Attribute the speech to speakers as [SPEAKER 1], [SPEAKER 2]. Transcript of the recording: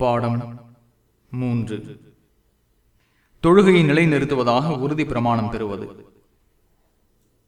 [SPEAKER 1] பாடம் மூன்று. தொழுகையை நிலைநிறுத்துவதாக உறுதி பிரமாணம் பெறுவது.